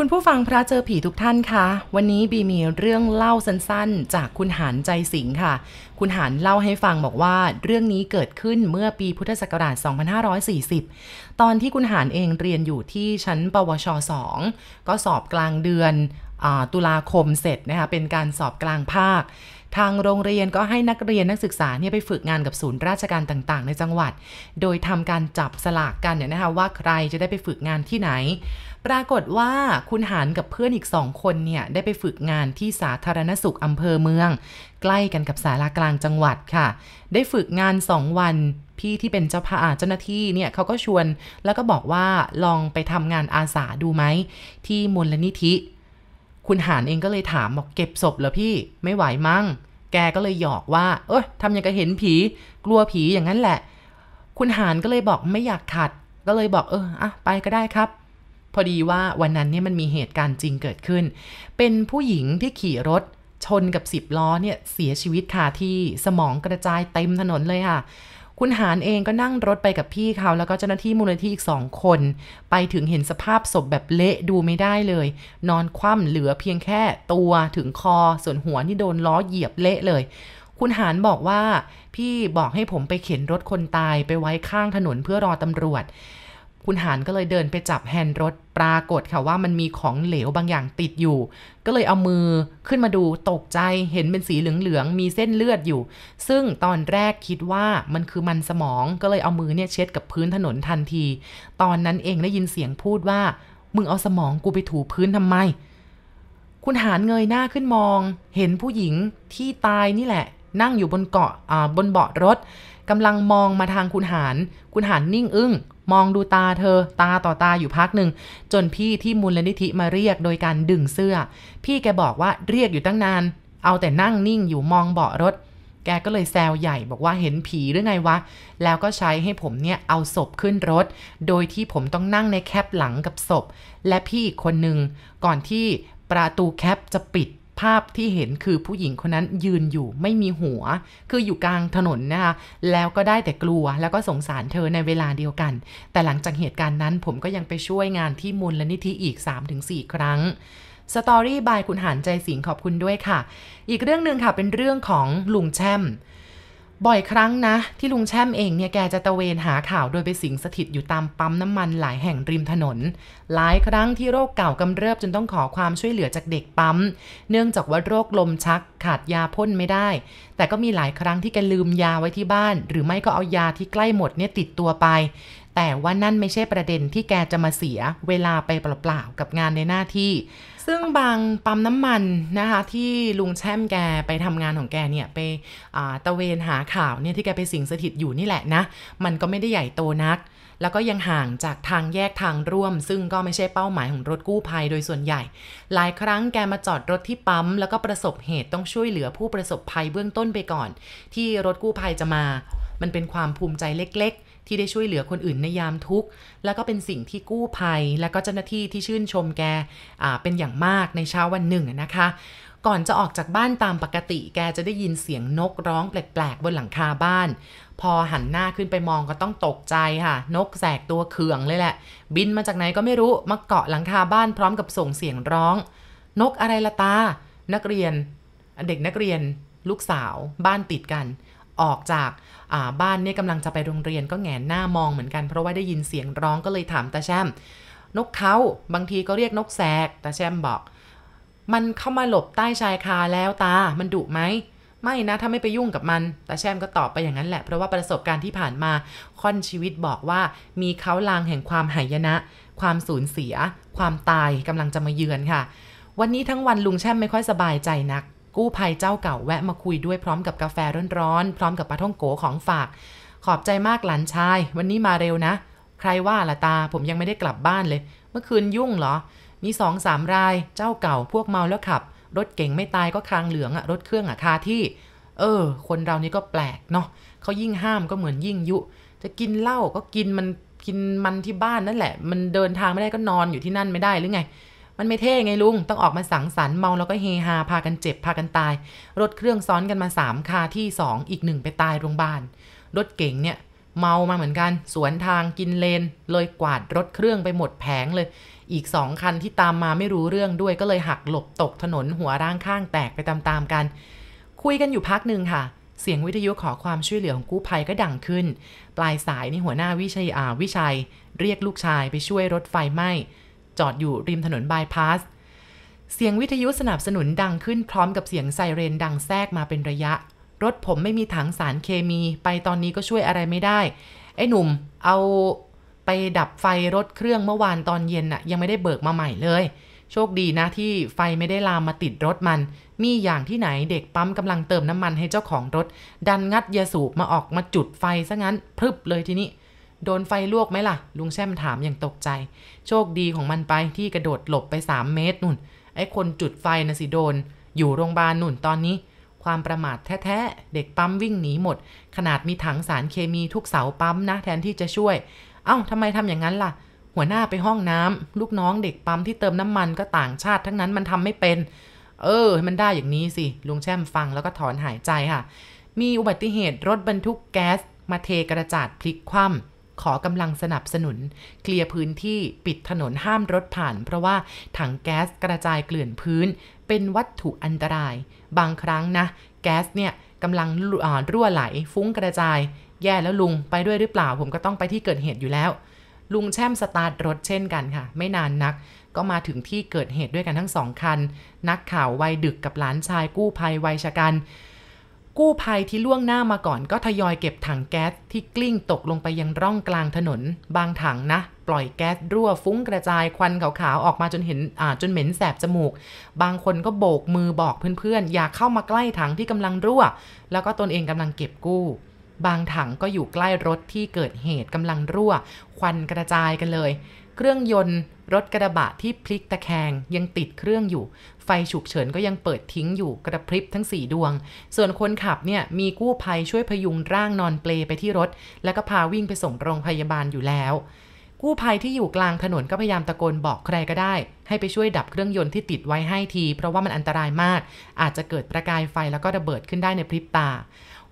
คุณผู้ฟังพระเจอผีทุกท่านคะวันนี้บีมีเรื่องเล่าสั้นๆ จากคุณหานใจสิงค่ะ คุณหานเล่าให้ฟังบอกว่าเรื่องนี้เกิดขึ้นเมื่อปีพุทธศักราช 2540 ตอนที่คุณหานเองเรียนอยู่ที่ชั้นปวช 2 ก็สอบกลางเดือนอตุลาคมเสร็จนะคะเป็นการสอบกลางภาค ทางโรงเรียนก็ให้นักเรียนนักศึกษาเนี่ยไปฝึกงานกับศูนย์ราชการต่างๆ ในจังหวัด โดยทำการจับสลากกันเนี่ยนะคะว่าใครจะได้ไปฝึกงานที่ไหน ปรากฏว่าคุณหารกับเพื่อนอีกสองคนเนี่ย ได้ไปฝึกงานที่สาธารณสุขอำเภอเมือง ใกล้กันกับสารากลางจังหวัดค่ะ ได้ฝึกงาน2วันพี่ที่เป็นเจ้าพาเจ้าหน้าที่เนี่ยเขาก็ชวน แล้วก็บอกว่าลองไปทำงานอาสาดูไหม ที่มูลนิธิ คุณหานเองก็เลยถามบอกเก็บศพเหรอพี่ไม่ไหวมั้งแกก็เลยหยอกว่า เอ้ยทำอย่างกับเห็นผี กลัวผีอย่างนั้นแหละ คุณหานก็เลยบอกไม่อยากขัด ก็เลยบอกเอออะไปก็ได้ครับ พอดีว่าวันนั้นเนี่ยมันมีเหตุการณ์จริงเกิดขึ้น เป็นผู้หญิงที่ขี่รถชนกับสิบล้อเนี่ยเสียชีวิตคาที่สมองกระจายเต็มถนนเลยค่ะ คุณหารเองก็นั่งรถไปกับพี่เขา แล้วก็เจ้าหน้าที่มูลนิธิอีกสองคน ไปถึงเห็นสภาพศพแบบเละดูไม่ได้เลย นอนคว่ำเหลือเพียงแค่ตัวถึงคอส่วนหัวนี่โดนล้อเหยียบเละเลย คุณหารบอกว่าพี่บอกให้ผมไปเข็นรถคนตายไปไว้ข้างถนนเพื่อรอตำรวจ คุณหารก็เลยเดินไปจับแฮนด์รถปรากฏค่ะว่ามันมีของเหลวบางอย่างติดอยู่ ก็เลยเอามือขึ้นมาดูตกใจเห็นเป็นสีเหลืองๆมีเส้นเลือดอยู่ ซึ่งตอนแรกคิดว่ามันคือมันสมองก็เลยเอามือเนี่ยเช็ดกับพื้นถนนทันที ตอนนั้นเองได้ยินเสียงพูดว่า มึงเอาสมองกูไปถูพื้นทำไม คุณหารเงยหน้าขึ้นมอง เห็นผู้หญิงที่ตายนี่แหละ นั่งอยู่บนเกาะบนเบาะรถกำลังมองมาทางคุณหารคุณหารนิ่งอึ้ง มองดูตาเธอ ตาต่อตาอยู่พักหนึ่ง จนพี่ที่มูลนิธิมาเรียกโดยการดึงเสื้อ พี่แกบอกว่าเรียกอยู่ตั้งนาน เอาแต่นั่งนิ่งอยู่มองเบาะรถ แกก็เลยแซวใหญ่บอกว่าเห็นผีหรือไงวะ แล้วก็ใช้ให้ผมเนี่ยเอาศพขึ้นรถ โดยที่ผมต้องนั่งในแคปหลังกับศพ และพี่อีกคนหนึ่งก่อนที่ประตูแคปจะปิด ภาพที่เห็นคือผู้หญิงคนนั้นยืนอยู่ไม่มีหัว คืออยู่กลางถนนนะคะแล้วก็ได้แต่กลัวแล้วก็สงสารเธอในเวลาเดียวกัน แต่หลังจากเหตุการณ์นั้นผมก็ยังไปช่วยงานที่มูลนิธิอีก 3-4 ครั้งสตอรี่บายคุณหานใจสิงขอบคุณด้วยค่ะ อีกเรื่องหนึ่งค่ะเป็นเรื่องของลุงแช่ม บ่อยครั้งนะ ที่ลุงแช่มเองเนี่ยแกจะตะเวนหาข่าวโดยไปสิงสถิตอยู่ตามปั๊มน้ำมันหลายแห่งริมถนน หลายครั้งที่โรคเก่ากำเริบจนต้องขอความช่วยเหลือจากเด็กปั๊ม เนื่องจากว่าโรคลมชักขาดยาพ่นไม่ได้ แต่ก็มีหลายครั้งที่แกลืมยาไว้ที่บ้าน หรือไม่ก็เอายาที่ใกล้หมดเนี่ยติดตัวไป แต่ว่านั่นไม่ใช่ประเด็นที่แกจะมาเสียเวลาไปเปล่าๆกับงานในหน้าที่ ซึ่งบางปั๊มน้ำมันนะคะที่ลุงแช่มแกไปทำงานของแกเนี่ยไปตะเวนหาข่าวเนี่ยที่แกไปสิงสถิตอยู่นี่แหละนะ มันก็ไม่ได้ใหญ่โตนัก แล้วก็ยังห่างจากทางแยกทางร่วม ซึ่งก็ไม่ใช่เป้าหมายของรถกู้ภัยโดยส่วนใหญ่ หลายครั้งแกมาจอดรถที่ปั๊ม แล้วก็ประสบเหตุต้องช่วยเหลือผู้ประสบภัยเบื้องต้นไปก่อน ที่รถกู้ภัยจะมา มันเป็นความภูมิใจเล็กๆ ที่ได้ช่วยเหลือคนอื่นในยามทุกข์แล้วก็เป็นสิ่งที่กู้ภัย และก็เจ้าหน้าที่ที่ชื่นชมแกเป็นอย่างมากในเช้าวันหนึ่งนะคะก่อนจะออกจากบ้านตามปกติแกจะได้ยินเสียงนกร้องแปลกๆ บนหลังคาบ้าน พอหันหน้าขึ้นไปมองก็ต้องตกใจค่ะ นกแสกตัวเคืองเลยแหละ บินมาจากไหนก็ไม่รู้ มาเกาะหลังคาบ้านพร้อมกับส่งเสียงร้อง นกอะไรละตา นักเรียน เด็กนักเรียน ลูกสาว บ้านติดกัน ออกจากาบ้านเนี่ยกำลังจะไปโรงเรียนก็แงนหน้ามองเหมือนกันเพราะว่าได้ยินเสียงร้องก็เลยถามตาแช่มนกเขาบางทีก็เรียกนกแสกตาแช่มบอก มันเข้ามาหลบใต้ชายคาแล้วตา มันดุไหมไม่นะถ้าไม่ไปยุ่งกับมันตาแช่มก็ตอบไปอย่างนั้นแหละเพราะว่าประสบการณ์ที่ผ่านมาค่อนชีวิตบอกว่ามีเขาลางแห่งความหายนะ ความสูญเสีย ความตายกำลังจะมาเยือนค่ะ วันนี้ทั้งวันลุงแช่มไม่ค่อยสบายใจนัก กู้ภัยเจ้าเก่าแวะมาคุยด้วยพร้อมกับกาแฟร้อนๆพร้อมกับปลาท่องโกของฝาก ขอบใจมากหลานชาย วันนี้มาเร็วนะ ใครว่าละตาผมยังไม่ได้กลับบ้านเลย เมื่อคืนยุ่งเหรอ มีสองสามรายเจ้าเก่าพวกเมาแล้วขับ รถเก่งไม่ตายก็คางเหลืองอะรถเครื่องอะคาที่ เออ คนเรานี่ก็แปลกเนาะเขายิ่งห้ามก็เหมือนยิ่งยุ จะกินเหล้าก็กินมันกินมันที่บ้านนั่นแหละ มันเดินทางไม่ได้ก็นอนอยู่ที่นั่นไม่ได้หรือไง มันไม่เท่ไงลุง ต้องออกมาสังสรรค์เมาแล้วก็เฮฮาพากันเจ็บพากันตาย รถเครื่องซ้อนกันมาสามคาที่สองอีกหนึ่งไปตายโรงพยาบาล รถเก๋งเนี่ย เมามาเหมือนกัน สวนทางกินเลน เลยกวาดรถเครื่องไปหมดแผงเลย อีกสองคันที่ตามมาไม่รู้เรื่องด้วยก็เลยหักหลบตกถนนหัวร่างข้างแตกไปตามๆกัน คุยกันอยู่พักหนึ่งค่ะเสียงวิทยุขอความช่วยเหลือของกู้ภัยก็ดังขึ้น ปลายสายนี่หัวหน้าวิชัยอาวิชัย เรียกลูกชายไปช่วยรถไฟไหม้ จอดอยู่ริมถนนบายพาส เสียงวิทยุสนับสนุนดังขึ้นพร้อมกับเสียงไซเรนดังแทรกมาเป็นระยะ รถผมไม่มีถังสารเคมี ไปตอนนี้ก็ช่วยอะไรไม่ได้ ไอ้หนุ่ม เอาไปดับไฟรถเครื่องเมื่อวานตอนเย็นน่ะยังไม่ได้เบิกมาใหม่เลย โชคดีนะที่ไฟไม่ได้ลามมาติดรถมัน มีอย่างที่ไหนเด็กปั๊มกำลังเติมน้ำมันให้เจ้าของรถ ดันงัดยาสูบมาออกมาจุดไฟซะงั้นพรึบเลยทีนี้ โดนไฟลวกไหมล่ะ ลุงแช่มถามอย่างตกใจ โชคดีของมันไปที่กระโดดหลบไป 3 เมตรนุ่น ไอ้คนจุดไฟนะสิโดน อยู่โรงพยาบาลนุ่นตอนนี้ ความประมาทแท้ๆ เด็กปั๊มวิ่งหนีหมด ขนาดมีถังสารเคมีทุกเสาปั๊มนะ แทนที่จะช่วย เอ้าทำไมทำอย่างนั้นล่ะ หัวหน้าไปห้องน้ำลูกน้องเด็กปั๊มที่เติมน้ำมันก็ต่างชาติทั้งนั้นมันทำไม่เป็น เออ มันได้อย่างนี้สิ ลุงแช่มฟังแล้วก็ถอนหายใจค่ะ มีอุบัติเหตุรถบรรทุกแก๊สมาเทกระจาดพลิกคว่ำ ขอกำลังสนับสนุน เคลียร์พื้นที่ปิดถนนห้ามรถผ่าน เพราะว่าถังแก๊สกระจายเกลื่อนพื้น เป็นวัตถุอันตราย บางครั้งนะ แก๊สเนี่ยกำลังรั่วไหลฟุ้งกระจาย แย่แล้วลุงไปด้วยหรือเปล่า ผมก็ต้องไปที่เกิดเหตุอยู่แล้ว ลุงแช่มสตาร์ทรถเช่นกันค่ะ ไม่นานนัก ก็มาถึงที่เกิดเหตุด้วยกันทั้งสองคัน นักข่าววัยดึกกับหลานชายกู้ภัยวัยชะกัน กู้ภัยที่ล่วงหน้ามาก่อนก็ทยอยเก็บถังแก๊สที่กลิ้งตกลงไปยังร่องกลางถนน บางถังนะ ปล่อยแก๊สรั่วฟุ้งกระจายควันขาวๆออกมาจนเห็นอ่าจนเหม็นแสบจมูก บางคนก็โบกมือบอกเพื่อนๆ อย่าเข้ามาใกล้ถังที่กำลังรั่ว แล้วก็ตนเองกำลังเก็บกู้ บางถังก็อยู่ใกล้รถที่เกิดเหตุกำลังรั่ว ควันกระจายกันเลย เครื่องยนต์ รถกระบะที่พลิกตะแคงยังติดเครื่องอยู่ ไฟฉุกเฉินก็ยังเปิดทิ้งอยู่กระพริบทั้ง 4 ดวง ส่วนคนขับเนี่ยมีกู้ภัยช่วยพยุงร่างนอนเปลไปที่รถ แล้วก็พาวิ่งไปส่งโรงพยาบาลอยู่แล้ว กู้ภัยที่อยู่กลางถนนก็พยายามตะโกนบอกใครก็ได้ ให้ไปช่วยดับเครื่องยนต์ที่ติดไว้ให้ที เพราะว่ามันอันตรายมาก อาจจะเกิดประกายไฟแล้วก็ระเบิดขึ้นได้ในพริบตา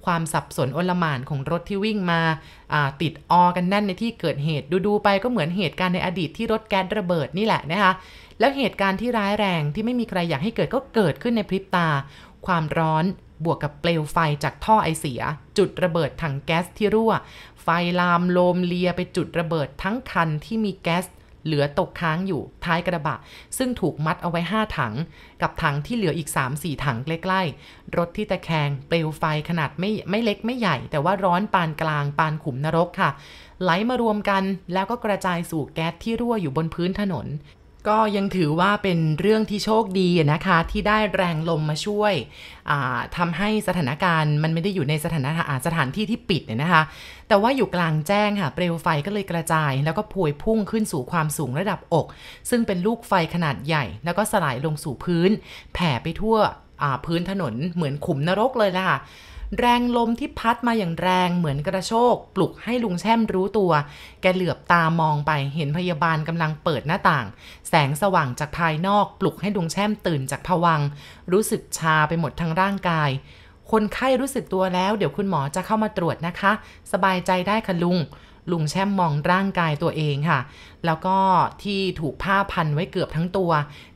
ความสับสนโอลหม่านของรถที่วิ่งมาติดออกันแน่นในที่เกิดเหตุดูๆไปก็เหมือนเหตุการณ์ในอดีตที่รถแก๊สระเบิดนี่แหละนะคะแล้วเหตุการณ์ที่ร้ายแรงที่ไม่มีใครอยากให้เกิดก็เกิดขึ้นในพริบตา ความร้อนบวกกับเปลวไฟจากท่อไอเสีย จุดระเบิดถังแก๊สที่รั่ว ไฟลามโลมเลียไปจุดระเบิดทั้งคันที่มีแก๊ส เหลือตกค้างอยู่ท้ายกระบะ ซึ่งถูกมัดเอาไว้ 5 ถัง กับถังที่เหลืออีก 3-4 ถังใกล้ๆ รถที่ตะแคงเปลวไฟขนาดไม่ไม่เล็กไม่ใหญ่ แต่ว่าร้อนปานกลางปานขุมนรกค่ะ ไหลมารวมกันแล้วก็กระจายสู่แก๊สที่รั่วอยู่บนพื้นถนน ก็ยังถือว่าเป็นเรื่องที่โชคดีนะคะที่ได้แรงลมมาช่วยทำให้สถานการณ์มันไม่ได้อยู่ในสถานสถานที่ที่ปิดเนี่ยนะคะ แต่ว่าอยู่กลางแจ้งค่ะเปลวไฟก็เลยกระจาย แล้วก็พวยพุ่งขึ้นสู่ความสูงระดับอก ซึ่งเป็นลูกไฟขนาดใหญ่ แล้วก็สลายลงสู่พื้น แผ่ไปทั่วพื้นถนนเหมือนขุมนรกเลยล่ะค่ะ แรงลมที่พัดมาอย่างแรงเหมือนกระโชก ปลุกให้ลุงแช่มรู้ตัว แกเหลือบตามองไปเห็นพยาบาลกำลังเปิดหน้าต่าง แสงสว่างจากภายนอกปลุกให้ลุงแช่มตื่นจากผวัง รู้สึกชาไปหมดทั้งร่างกาย คนไข้รู้สึกตัวแล้ว เดี๋ยวคุณหมอจะเข้ามาตรวจนะคะ สบายใจได้ค่ะลุง ลุงแช่มมองร่างกายตัวเองค่ะ แล้วก็ที่ถูกผ้าพันไว้เกือบทั้งตัว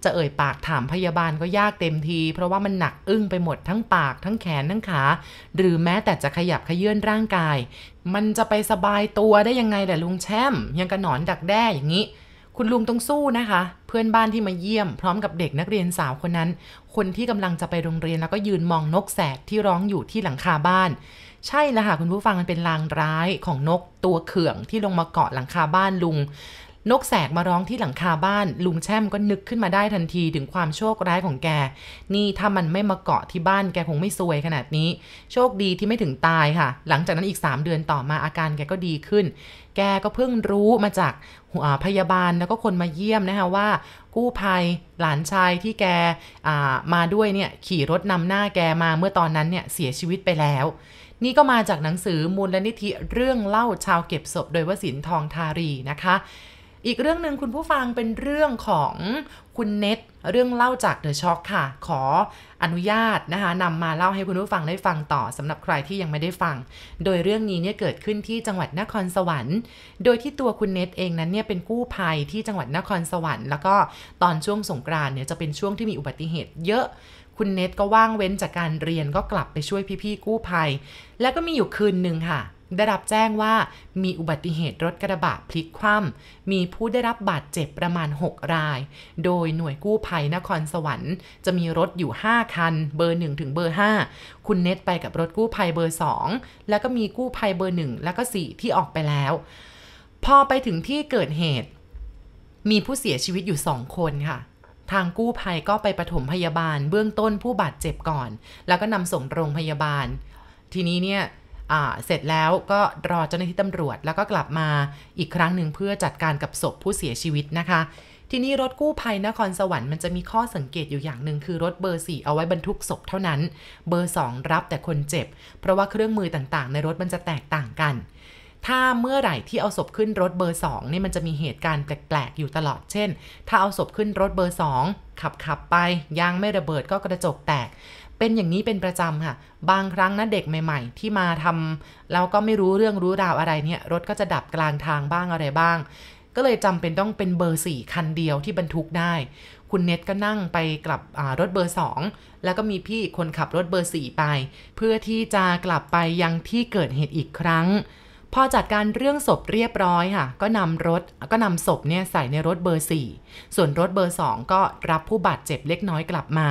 จะเอ่ยปากถามพยาบาลก็ยากเต็มที เพราะว่ามันหนักอึ้งไปหมดทั้งปากทั้งแขนทั้งขา หรือแม้แต่จะขยับขยื่นร่างกาย มันจะไปสบายตัวได้ยังไงแต่ลุงแช่ม ยังกระหนอนดักแด้อย่างนี้ คุณลุงต้องสู้นะคะ เพื่อนบ้านที่มาเยี่ยม พร้อมกับเด็กนักเรียนสาวคนนั้น คนที่กำลังจะไปโรงเรียนแล้วก็ยืนมองนกแสกที่ร้องอยู่ที่หลังคาบ้าน ใช่แล้วค่ะคุณผู้ฟังมันเป็นลางร้ายของนกตัวเขื่องที่ลงมาเกาะหลังคาบ้านลุง นกแสกมาร้องที่หลังคาบ้าน ลุงแช่มก็นึกขึ้นมาได้ทันทีถึงความโชคร้ายของแก นี่ถ้ามันไม่มาเกาะที่บ้านแกคงไม่ซวยขนาดนี้ โชคดีที่ไม่ถึงตายค่ะ หลังจากนั้นอีก 3 เดือนต่อมาอาการแกก็ดีขึ้น แกก็เพิ่งรู้มาจากพยาบาลแล้วก็คนมาเยี่ยมนะคะว่า กู้ภัยหลานชายที่แกมาด้วยเนี่ยขี่รถนำหน้าแกมาเมื่อตอนนั้นเนี่ยเสียชีวิตไปแล้ว นี่ก็มาจากหนังสือมูลนิธิเรื่องเล่าชาวเก็บศพโดยวสินทองทารีนะคะ อีกเรื่องหนึ่งคุณผู้ฟังเป็นเรื่องของคุณเน็ตเรื่องเล่าจากเดอะช็อคค่ะ ขออนุญาตนะคะนำมาเล่าให้คุณผู้ฟังได้ฟังต่อสำหรับใครที่ยังไม่ได้ฟัง โดยเรื่องนี้เนี่ยเกิดขึ้นที่จังหวัดนครสวรรค์ โดยที่ตัวคุณเน็ตเองนั้นเนี่ยเป็นกู้ภัยที่จังหวัดนครสวรรค์แล้วก็ตอนช่วงสงกรานเนี่ยจะเป็นช่วงที่มีอุบัติเหตุเยอะคุณเน็ตก็ว่างเว้นจากการเรียนก็กลับไปช่วยพี่ๆกู้ภัย แล้วก็มีอยู่คืนหนึ่งค่ะ ได้รับแจ้งว่ามีอุบัติเหตุรถกระบะพลิกคว่ำมีผู้ได้รับบาดเจ็บประมาณ 6 ราย โดยหน่วยกู้ภัยนครสวรรค์ จะมีรถอยู่ 5 คัน เบอร์ 1 ถึงเบอร์ 5 คุณเน็ตไปกับรถกู้ภัยเบอร์ 2 แล้วก็มีกู้ภัยเบอร์ 1 แล้วก็ 4 ที่ออกไปแล้ว พอไปถึงที่เกิดเหตุ มีผู้เสียชีวิตอยู่ 2 คนค่ะทางกู้ภัยก็ไปปฐมพยาบาลเบื้องต้นผู้บาดเจ็บก่อน แล้วก็นำส่งโรงพยาบาล ทีนี้เนี่ย เสร็จแล้วก็รอเจ้าหน้าที่ตำรวจ แล้วก็กลับมาอีกครั้งหนึ่งเพื่อจัดการกับศพผู้เสียชีวิตนะคะ ทีนี้รถกู้ภัยนครสวรรค์มันจะมีข้อสังเกตอยู่อย่างหนึ่งคือรถเบอร์4เอาไว้บรรทุกศพเท่านั้น เบอร์ 2 รับแต่คนเจ็บ เพราะว่าเครื่องมือต่างๆ ในรถมันจะแตกต่างกัน ถ้าเมื่อไหร่ที่เอาศพขึ้นรถเบอร์2นี่มันจะมีเหตุการณ์แปลกๆ อยู่ตลอด เช่น ถ้าเอาศพขึ้นรถเบอร์ 2 ขับขับไป ยางไม่ระเบิดก็กระจกแตก เป็นอย่างนี้เป็นประจำค่ะ บางครั้งนะเด็กใหม่ ๆ ที่มาทำแล้วก็ไม่รู้เรื่องรู้ราวอะไรเนี่ยรถก็จะดับกลางทางบ้างอะไรบ้าง ก็เลยจำเป็นต้องเป็นเบอร์ 4 คันเดียวที่บรรทุกได้ คุณเน็ตก็นั่งไปกลับรถเบอร์ 2 แล้วก็มีพี่คนขับรถเบอร์ 4 ไป เพื่อที่จะกลับไปยังที่เกิดเหตุอีกครั้ง พอจัดการเรื่องศพเรียบร้อยค่ะ ก็นำรถก็นำศพเนี่ยใส่ในรถเบอร์ 4 ส่วนรถเบอร์ 2 ก็รับผู้บาดเจ็บเล็กน้อยกลับมา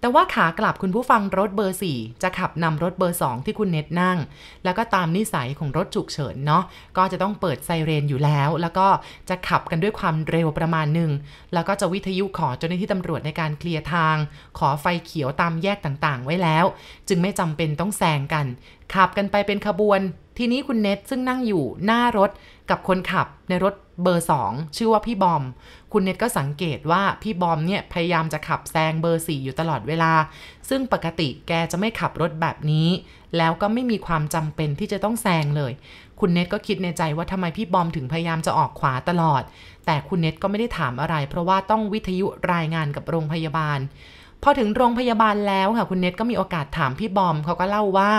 แต่ว่าขากลับคุณผู้ฟังรถเบอร์ 4 จะขับนำรถเบอร์ 2 ที่คุณเน็ตนั่ง แล้วก็ตามนิสัยของรถฉุกเฉินเนาะก็จะต้องเปิดไซเรนอยู่แล้ว แล้วก็จะขับกันด้วยความเร็วประมาณหนึ่งแล้วก็จะวิทยุขอเจ้าหน้าที่ตำรวจในการเคลียร์ทาง ขอไฟเขียวตามแยกต่างๆ ไว้แล้ว จึงไม่จำเป็นต้องแซงกัน ขับกันไปเป็นขบวน ทีนี้คุณเน็ตซึ่งนั่งอยู่หน้ารถกับคนขับในรถเบอร์ 2 ชื่อว่าพี่บอม คุณเน็ตก็สังเกตว่าพี่บอมเนี่ยพยายามจะขับแซงเบอร์ 4 อยู่ตลอดเวลา ซึ่งปกติแกจะไม่ขับรถแบบนี้ แล้วก็ไม่มีความจำเป็นที่จะต้องแซงเลย คุณเน็ตก็คิดในใจว่าทำไมพี่บอมถึงพยายามจะออกขวาตลอด แต่คุณเน็ตก็ไม่ได้ถามอะไร เพราะว่าต้องวิทยุรายงานกับโรงพยาบาล พอถึงโรงพยาบาลแล้วค่ะคุณเน็ตก็มีโอกาสถามพี่บอมเขาก็เล่าว่า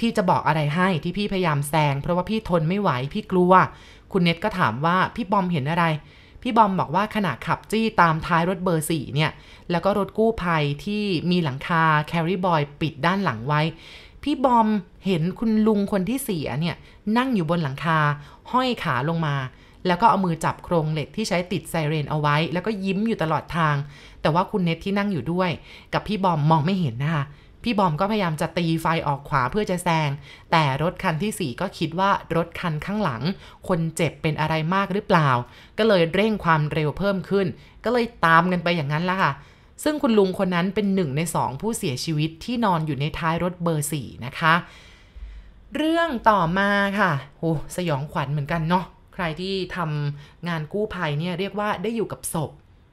พี่จะบอกอะไรให้ที่พี่พยายามแซง เพราะว่าพี่ทนไม่ไหวพี่กลัว คุณเน็ตก็ถามว่าพี่บอมเห็นอะไร พี่บอมบอกว่าขณะขับจี้ตามท้ายรถเบอร์สี่เนี่ย แล้วก็รถกู้ภัยที่มีหลังคาแคริบอยปิดด้านหลังไว้ พี่บอมเห็นคุณลุงคนที่เสียเนี่ยนั่งอยู่บนหลังคา ห้อยขาลงมา แล้วก็เอามือจับโครงเหล็กที่ใช้ติดไซเรนเอาไว้ แล้วก็ยิ้มอยู่ตลอดทาง แต่ว่าคุณเน็ตที่นั่งอยู่ด้วย กับพี่บอมมองไม่เห็นนะคะ พี่บอมก็พยายามจะตีไฟออกขวาเพื่อจะแซง แต่รถคันที่ 4 ก็คิดว่ารถคันข้างหลัง คนเจ็บเป็นอะไรมากหรือเปล่า ก็เลยเร่งความเร็วเพิ่มขึ้น ก็เลยตามกันไปอย่างนั้นละค่ะ ซึ่งคุณลุงคนนั้นเป็นหนึ่งในสองผู้เสียชีวิตที่นอนอยู่ในท้ายรถเบอร์4นะคะ เรื่องต่อมาค่ะโอ้สยองขวัญเหมือนกันเนาะใครที่ทำงานกู้ภัยเนี่ยเรียกว่าได้อยู่กับศพ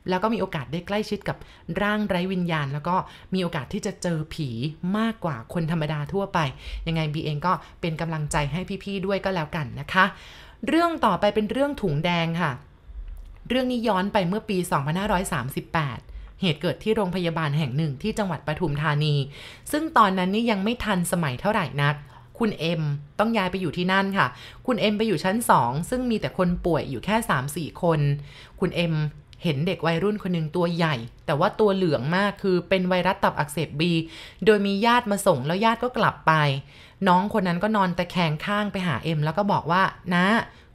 แล้วก็มีโอกาสได้ใกล้ชิดกับร่างไร้วิญญาณ แล้วก็มีโอกาสที่จะเจอผีมากกว่าคนธรรมดาทั่วไป ยังไงบีเองก็เป็นกำลังใจให้พี่ๆด้วยก็แล้วกันนะคะ เรื่องต่อไปเป็นเรื่องถุงแดงค่ะ เรื่องนี้ย้อนไปเมื่อปี 2538เหตุเกิดที่โรงพยาบาลแห่งหนึ่งที่จังหวัดปทุมธานี ซึ่งตอนนั้นนี่ยังไม่ทันสมัยเท่าไหร่นัก คุณเอ็มต้องย้ายไปอยู่ที่นั่นค่ะ คุณเอ็มไปอยู่ชั้น 2 ซึ่งมีแต่คนป่วยอยู่แค่ 3-4 คน คุณเอ็ม เห็นเด็กวัยรุ่นคนหนึ่งตัวใหญ่ แต่ว่าตัวเหลืองมากคือเป็นไวรัสตับอักเสบบี โดยมีญาติมาส่งแล้วญาติก็กลับไป น้องคนนั้นก็นอนตะแคงข้างไปหาเอ็ม แล้วก็บอกว่านะ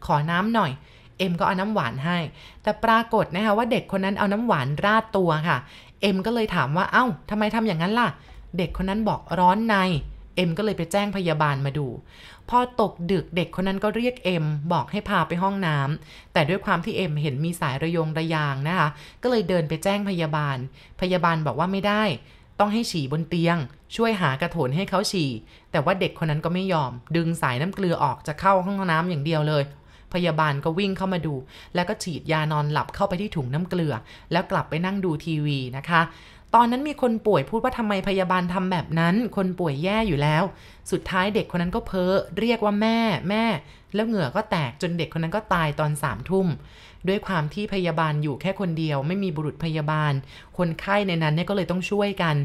ขอน้ำหน่อย เอ็มก็เอาน้ำหวานให้ แต่ปรากฏนะคะว่าเด็กคนนั้นเอาน้ำหวานราดตัวค่ะ เอ็มก็เลยถามว่าเอ้าทำไมทำอย่างนั้นล่ะ เด็กคนนั้นบอกร้อนใน เอ็มก็เลยไปแจ้งพยาบาลมาดู พอตกดึกเด็กคนนั้นก็เรียกเอ็มบอกให้พาไปห้องน้ำแต่ด้วยความที่เอ็มเห็นมีสายระยงระยางนะคะ ก็เลยเดินไปแจ้งพยาบาล พยาบาลบอกว่าไม่ได้ ต้องให้ฉี่บนเตียง ช่วยหากระโถนให้เขาฉี่ แต่ว่าเด็กคนนั้นก็ไม่ยอม ดึงสายน้ำเกลือออกจะเข้าห้องน้ำอย่างเดียวเลยพยาบาลก็วิ่งเข้ามาดู แล้วก็ฉีดยานอนหลับเข้าไปที่ถุงน้ำเกลือ แล้วกลับไปนั่งดูทีวีนะคะ ตอนนั้นมีคนป่วยพูดว่าทำไมพยาบาลทำแบบนั้น คนป่วยแย่อยู่แล้ว สุดท้ายเด็กคนนั้นก็เพ้อเรียกว่าแม่แม่ แล้วเหงื่อก็แตกจนเด็กคนนั้นก็ตายตอนสามทุ่มด้วยความที่พยาบาลอยู่แค่คนเดียว ไม่มีบุรุษพยาบาล คนไข้ในนั้นเนี่ยก็เลยต้องช่วยกัน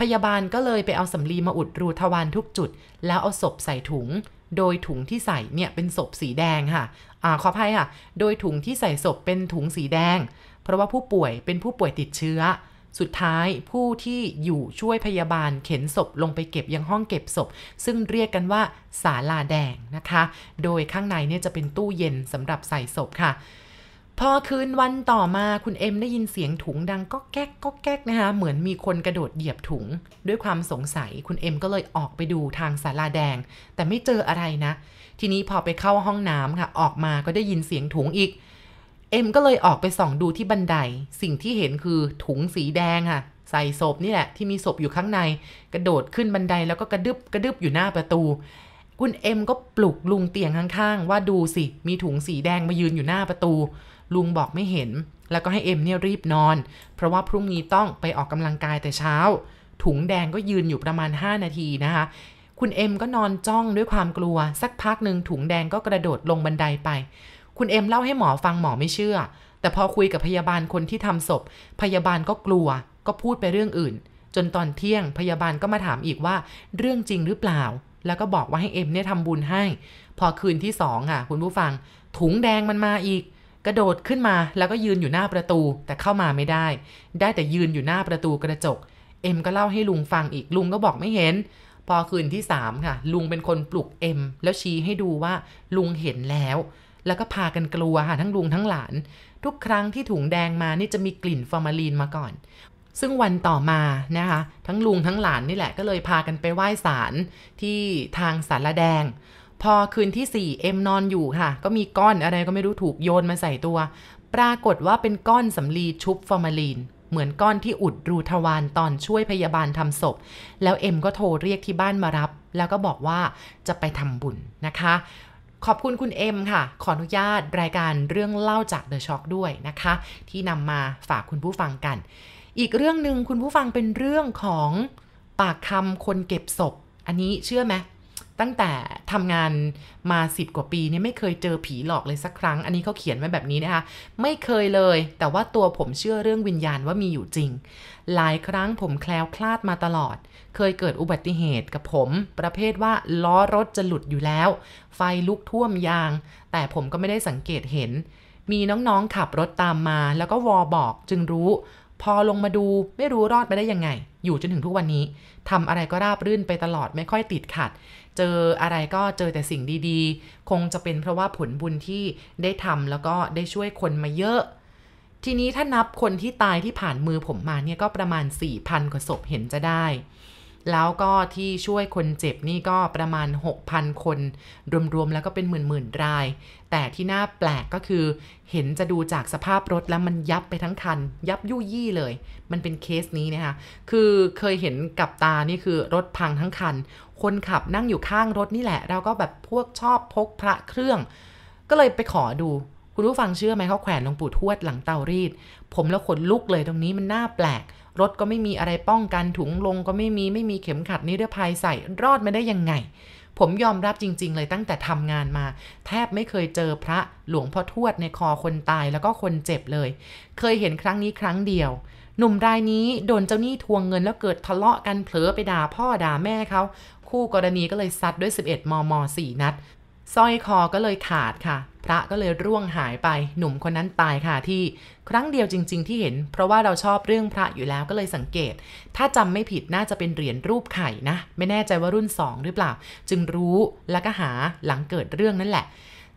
พยาบาลก็เลยไปเอาสำลีมาอุดรูทวารทุกจุด แล้วเอาศพใส่ถุง โดยถุงที่ใส่เนี่ยเป็นศพสีแดงค่ะอ่าขออภัยค่ะ โดยถุงที่ใส่ศพเป็นถุงสีแดง เพราะว่าผู้ป่วยเป็นผู้ป่วยติดเชื้อ สุดท้ายผู้ที่อยู่ช่วยพยาบาลเข็นศพลงไปเก็บยังห้องเก็บศพ ซึ่งเรียกกันว่าศาลาแดงนะคะ โดยข้างในเนี่ยจะเป็นตู้เย็นสำหรับใส่ศพค่ะพอคืนวันต่อมาคุณเอ็มได้ยินเสียงถุงดังก็แก๊กก็แก๊กนะคะเหมือนมีคนกระโดดเหยียบถุง ด้วยความสงสัยคุณเอ็มก็เลยออกไปดูทางศาลาแดง แต่ไม่เจออะไรนะ ทีนี้พอไปเข้าห้องน้ำค่ะ ออกมาก็ได้ยินเสียงถุงอีก เอ็มก็เลยออกไปส่องดูที่บันได สิ่งที่เห็นคือถุงสีแดงค่ะ ใส่ศพนี่แหละ ที่มีศพอยู่ข้างใน กระโดดขึ้นบันไดแล้วก็กระดึบกระดึบอยู่หน้าประตู คุณเอ็มก็ปลุกลุงเตียงข้างๆ ว่าดูสิ มีถุงสีแดงมายืนอยู่หน้าประตู ลุงบอกไม่เห็น แล้วก็ให้เอ็มเนี่ยรีบนอน เพราะว่าพรุ่งนี้ต้องไปออกกำลังกายแต่เช้า ถุงแดงก็ยืนอยู่ประมาณ 5 นาทีนะคะ คุณเอ็มก็นอนจ้องด้วยความกลัว สักพักหนึ่งถุงแดงก็กระโดดลงบันไดไป คุณเอ็มเล่าให้หมอฟังหมอไม่เชื่อ แต่พอคุยกับพยาบาลคนที่ทำศพ พยาบาลก็กลัว ก็พูดไปเรื่องอื่น จนตอนเที่ยงพยาบาลก็มาถามอีกว่า เรื่องจริงหรือเปล่า แล้วก็บอกว่าให้เอ็มเนี่ยทำบุญให้ พอคืนที่สองค่ะ คุณผู้ฟัง ถุงแดงมันมาอีก กระโดดขึ้นมาแล้วก็ยืนอยู่หน้าประตู แต่เข้ามาไม่ได้ ได้แต่ยืนอยู่หน้าประตูกระจก เอ็มก็เล่าให้ลุงฟังอีกลุงก็บอกไม่เห็นพอคืนที่สามค่ะ ลุงเป็นคนปลุกเอ็ม แล้วชี้ให้ดูว่าลุงเห็นแล้ว แล้วก็พากันกลัวค่ะทั้งลุงทั้งหลาน ทุกครั้งที่ถุงแดงมานี่จะมีกลิ่นฟอร์มาลีนมาก่อน ซึ่งวันต่อมานะคะทั้งลุงทั้งหลานนี่แหละก็เลยพากันไปไหว้ศาลที่ทางสารแดง พอคืนที่4เอ็มนอนอยู่ค่ะ ก็มีก้อนอะไรก็ไม่รู้ถูกโยนมาใส่ตัว ปรากฏว่าเป็นก้อนสำลีชุบฟอร์มาลีนเหมือนก้อนที่อุดรูทวารตอนช่วยพยาบาลทำศพ แล้วเอ็มก็โทรเรียกที่บ้านมารับ แล้วก็บอกว่าจะไปทำบุญนะคะ ขอบคุณคุณเอ็มค่ะ ขออนุญาตรายการเรื่องเล่าจาก The Shock ด้วยนะคะ ที่นำมาฝากคุณผู้ฟังกัน อีกเรื่องหนึ่งคุณผู้ฟังเป็นเรื่องของปากคำคนเก็บศพ อันนี้เชื่อไหม ตั้งแต่ทำงานมา 10 กว่าปีเนี่ยไม่เคยเจอผีหลอกเลยสักครั้ง อันนี้เขาเขียนไว้แบบนี้นะคะ ไม่เคยเลย แต่ว่าตัวผมเชื่อเรื่องวิญญาณว่ามีอยู่จริง หลายครั้งผมแคล้วคลาดมาตลอด เคยเกิดอุบัติเหตุกับผม ประเภทว่าล้อรถจะหลุดอยู่แล้ว ไฟลุกท่วมยาง แต่ผมก็ไม่ได้สังเกตเห็น มีน้องๆขับรถตามมา แล้วก็วอบอกจึงรู้พอลงมาดูไม่รู้รอดไปได้ยังไง อยู่จนถึงทุกวันนี้ทำอะไรก็ราบรื่นไปตลอดไม่ค่อยติดขัด เจออะไรก็เจอแต่สิ่งดีๆ คงจะเป็นเพราะว่าผลบุญที่ได้ทำแล้วก็ได้ช่วยคนมาเยอะ ทีนี้ถ้านับคนที่ตายที่ผ่านมือผมมาเนี่ยก็ประมาณ4,000กว่าศพเห็นจะได้ แล้วก็ที่ช่วยคนเจ็บนี่ก็ประมาณ 6,000 คน รวมๆแล้วก็เป็นหมื่นๆราย แต่ที่น่าแปลกก็คือ เห็นจะดูจากสภาพรถแล้วมันยับไปทั้งคัน ยับยุ่ยี่เลย มันเป็นเคสนี้นะคะ คือเคยเห็นกับตานี่คือรถพังทั้งคัน คนขับนั่งอยู่ข้างรถนี่แหละ เราก็แบบพวกชอบพกพระเครื่อง ก็เลยไปขอดูคุณผู้ฟังเชื่อไหมเขาแขวนหลวงปู่ทวดหลังเตารีด ผมแล้วขนลุกเลยตรงนี้มันน่าแปลก รถก็ไม่มีอะไรป้องกันถุงลงก็ไม่มีไม่มีเข็มขัดนิรภัยใส่รอดมาได้ยังไง ผมยอมรับจริง ๆ เลยตั้งแต่ทำงานมา แทบไม่เคยเจอพระหลวงพ่อทวดในคอคนตายแล้วก็คนเจ็บเลย เคยเห็นครั้งนี้ครั้งเดียว หนุ่มรายนี้โดนเจ้าหนี้ทวงเงินแล้วเกิดทะเลาะกันเผลอไปด่าพ่อด่าแม่เขาคู่กรณีก็เลยซัดด้วย 11 มม 4 นัดสร้อยคอก็เลยขาดค่ะ พระก็เลยร่วงหายไปหนุ่มคนนั้นตายค่ะที่ครั้งเดียวจริง ๆ ที่เห็น เพราะว่าเราชอบเรื่องพระอยู่แล้วก็เลยสังเกต ถ้าจำไม่ผิดน่าจะเป็นเหรียญรูปไข่นะ ไม่แน่ใจว่ารุ่น 2 หรือเปล่า จึงรู้แล้วก็หาหลังเกิดเรื่องนั่นแหละ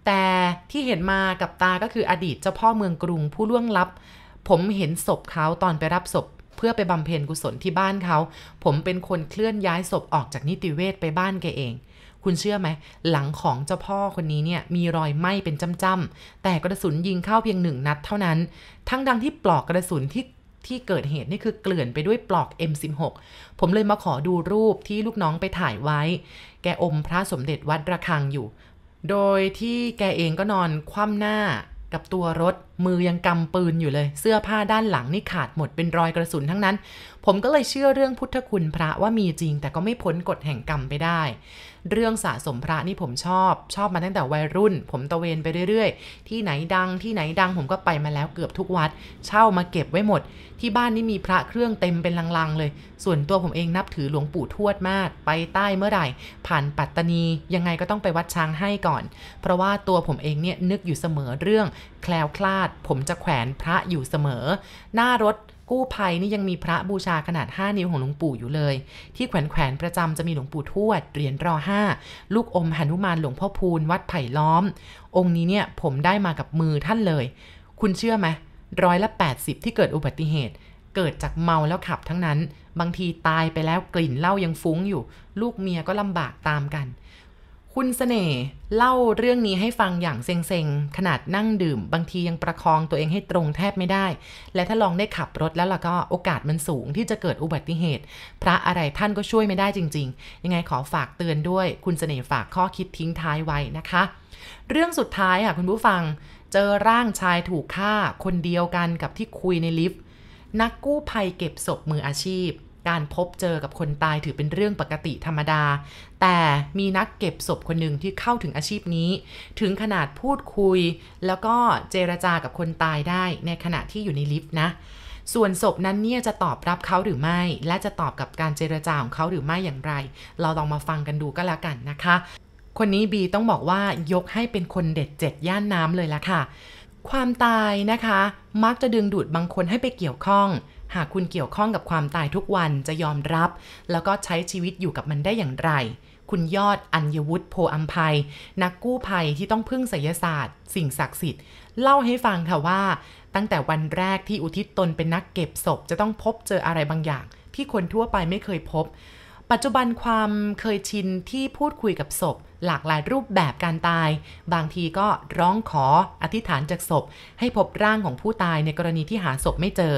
แต่ที่เห็นมากับตาก็คืออดีตเจ้าพ่อเมืองกรุงผู้ล่วงลับ ผมเห็นศพเขาตอนไปรับศพเพื่อไปบำเพ็ญกุศลที่บ้านเขา ผมเป็นคนเคลื่อนย้ายศพออกจากนิติเวชไปบ้านแกเอง คุณเชื่อไหม หลังของเจ้าพ่อคนนี้เนี่ยมีรอยไหม้เป็นจ้ำๆแต่กระสุนยิงเข้าเพียงหนึ่งนัดเท่านั้น ทั้งดังที่ปลอกกระสุนที่ที่เกิดเหตุนี่คือเกลื่อนไปด้วยปลอก M16 ผมเลยมาขอดูรูปที่ลูกน้องไปถ่ายไว้ แกอมพระสมเด็จวัดระฆังอยู่ โดยที่แกเองก็นอนคว่ำหน้ากับตัวรถมือยังกำปืนอยู่เลย เสื้อผ้าด้านหลังนี่ขาดหมดเป็นรอยกระสุนทั้งนั้น ผมก็เลยเชื่อเรื่องพุทธคุณพระว่ามีจริง แต่ก็ไม่พ้นกฎแห่งกรรมไปได้ เรื่องสะสมพระนี่ผมชอบ ชอบมาตั้งแต่วัยรุ่น ผมตะเวนไปเรื่อยๆ ที่ไหนดังที่ไหนดังผมก็ไปมาแล้วเกือบทุกวัด เช่ามาเก็บไว้หมด ที่บ้านนี่มีพระเครื่องเต็มเป็นลังๆ เลย ส่วนตัวผมเองนับถือหลวงปู่ทวดมาก ไปใต้เมื่อไหร่ ผ่านปัตตานี ยังไงก็ต้องไปวัดช้างให้ก่อน เพราะว่าตัวผมเองเนี่ยนึกอยู่เสมอเรื่อง แคล้วคลาด ผมจะแขวนพระอยู่เสมอ หน้ารถ กู้ภัยนี่ยังมีพระบูชาขนาด 5 นิ้วของหลวงปู่อยู่เลย ที่แขวนแขวนประจำจะมีหลวงปู่ทวดเหรียญรอห้าลูกอมหนุมานหลวงพ่อพูนวัดไผ่ล้อม องค์นี้เนี่ยผมได้มากับมือท่านเลย คุณเชื่อไหมร้อยละ 80 ที่เกิดอุบัติเหตุ เกิดจากเมาแล้วขับทั้งนั้น บางทีตายไปแล้วกลิ่นเหล้ายังฟุ้งอยู่ ลูกเมียก็ลำบากตามกัน คุณเสน่ห์เล่าเรื่องนี้ให้ฟังอย่างเซ็งๆ ขนาดนั่งดื่ม บางทียังประคองตัวเองให้ตรงแทบไม่ได้ และถ้าลองได้ขับรถแล้วล่ะก็โอกาสมันสูงที่จะเกิดอุบัติเหตุ พระอะไรท่านก็ช่วยไม่ได้จริง ๆ ยังไงขอฝากเตือนด้วย คุณเสน่ห์ฝากข้อคิดทิ้งท้ายไว้นะคะ เรื่องสุดท้ายค่ะคุณผู้ฟัง เจอร่างชายถูกฆ่าคนเดียวกันกับที่คุยในลิฟต์นักกู้ภัยเก็บศพมืออาชีพ การพบเจอกับคนตายถือเป็นเรื่องปกติธรรมดา แต่มีนักเก็บศพคนหนึ่งที่เข้าถึงอาชีพนี้ ถึงขนาดพูดคุย แล้วก็เจรจากับคนตายได้ในขณะที่อยู่ในลิฟต์นะ ส่วนศพนั้นเนี่ยจะตอบรับเขาหรือไม่ และจะตอบกับการเจรจาของเขาหรือไม่อย่างไร เราลองมาฟังกันดูก็แล้วกันนะคะ คนนี้บีต้องบอกว่ายกให้เป็นคนเด็ดเจ็ดย่านน้ำเลยละค่ะ ความตายนะคะ มักจะดึงดูดบางคนให้ไปเกี่ยวข้อง หากคุณเกี่ยวข้องกับความตายทุกวันจะยอมรับ แล้วก็ใช้ชีวิตอยู่กับมันได้อย่างไร คุณยอดอัญวุฒิโพอัมภัย นักกู้ภัยที่ต้องพึ่งไสยศาสตร์ สิ่งศักดิ์สิทธิ์ เล่าให้ฟังค่ะว่า ตั้งแต่วันแรกที่อุทิศตนเป็นนักเก็บศพ จะต้องพบเจออะไรบางอย่าง ที่คนทั่วไปไม่เคยพบ ปัจจุบันความเคยชินที่พูดคุยกับศพหลากหลายรูปแบบการตาย บางทีก็ร้องขออธิษฐานจากศพ ให้พบร่างของผู้ตายในกรณีที่หาศพไม่เจอ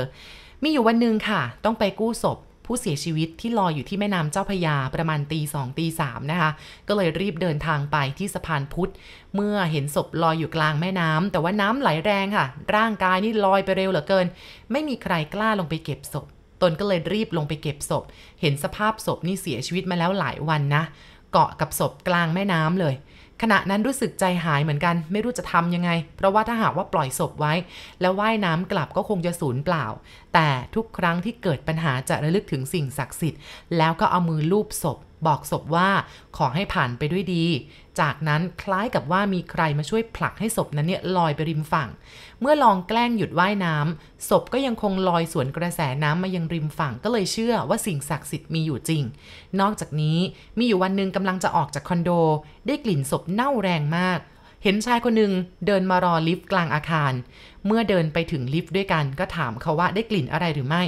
มีอยู่วันหนึ่งค่ะ ต้องไปกู้ศพผู้เสียชีวิตที่ลอยอยู่ที่แม่น้ำเจ้าพยาประมาณตีสองตีสามนะคะ ก็เลยรีบเดินทางไปที่สะพานพุทธ เมื่อเห็นศพลอยอยู่กลางแม่น้ำแต่ว่าน้ำไหลแรงค่ะ ร่างกายนี่ลอยไปเร็วเหลือเกิน ไม่มีใครกล้าลงไปเก็บศพ ตนก็เลยรีบลงไปเก็บศพ เห็นสภาพศพนี่เสียชีวิตมาแล้วหลายวันนะ เกาะกับศพกลางแม่น้ำเลย ขณะนั้นรู้สึกใจหายเหมือนกัน ไม่รู้จะทำยังไง เพราะว่าถ้าหากว่าปล่อยศพไว้ แล้วว่ายน้ำกลับก็คงจะสูญเปล่า แต่ทุกครั้งที่เกิดปัญหาจะระลึกถึงสิ่งศักดิ์สิทธิ์ แล้วก็เอามือลูบศพ บอกศพว่าขอให้ผ่านไปด้วยดีจากนั้นคล้ายกับว่ามีใครมาช่วยผลักให้ศพนั้นเนี่ยลอยไปริมฝั่ง เมื่อลองแกล้งหยุดว่ายน้ำศพก็ยังคงลอยสวนกระแสน้ำมายังริมฝั่งก็เลยเชื่อว่าสิ่งศักดิ์สิทธิ์มีอยู่จริง นอกจากนี้มีอยู่วันหนึ่งกำลังจะออกจากคอนโด ได้กลิ่นศพเน่าแรงมาก เห็นชายคนหนึ่งเดินมารอลิฟต์กลางอาคาร เมื่อเดินไปถึงลิฟต์ด้วยกัน ก็ถามเขาว่าได้กลิ่นอะไรหรือไม่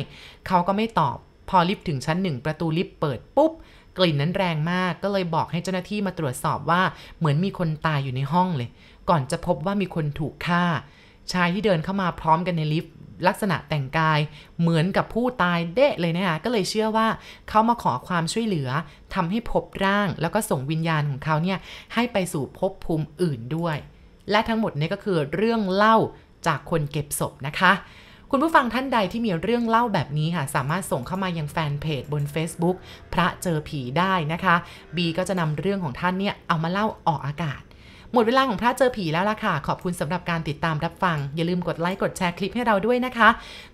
เขาก็ไม่ตอบ พอลิฟต์ถึงชั้นหนึ่งประตูลิฟต์เปิดปุ๊บ กลิ่นนั้นแรงมากก็เลยบอกให้เจ้าหน้าที่มาตรวจสอบว่าเหมือนมีคนตายอยู่ในห้องเลย ก่อนจะพบว่ามีคนถูกฆ่า ชายที่เดินเข้ามาพร้อมกันในลิฟต์ลักษณะแต่งกายเหมือนกับผู้ตายเดะเลยนะคะก็เลยเชื่อว่าเขามาขอความช่วยเหลือทำให้พบร่าง แล้วก็ส่งวิญญาณของเขาเนี่ยให้ไปสู่ภพภูมิอื่นด้วย และทั้งหมดนี้ก็คือเรื่องเล่าจากคนเก็บศพนะคะ คุณผู้ฟังท่านใดที่มีเรื่องเล่าแบบนี้ค่ะ สามารถส่งเข้ามายังแฟนเพจบน Facebook พระเจอผีได้นะคะ บีก็จะนำเรื่องของท่านเนี่ยเอามาเล่าออกอากาศหมดเวลาของพระเจอผีแล้วล่ะค่ะ ขอบคุณสำหรับการติดตามรับฟัง อย่าลืมกดไลค์กดแชร์คลิปให้เราด้วยนะคะ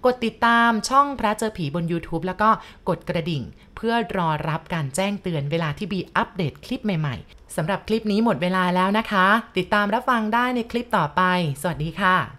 กดติดตามช่องพระเจอผีบน YouTube แล้วก็กดกระดิ่ง เพื่อรอรับการแจ้งเตือนเวลาที่บีอัปเดตคลิปใหม่ๆสำหรับคลิปนี้หมดเวลาแล้วนะคะ ติดตามรับฟังได้ในคลิปต่อไป สวัสดีค่ะ